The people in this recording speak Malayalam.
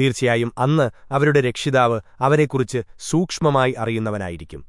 തീർച്ചയായും അന്ന് അവരുടെ രക്ഷിതാവ് അവരെക്കുറിച്ച് സൂക്ഷ്മമായി അറിയുന്നവനായിരിക്കും.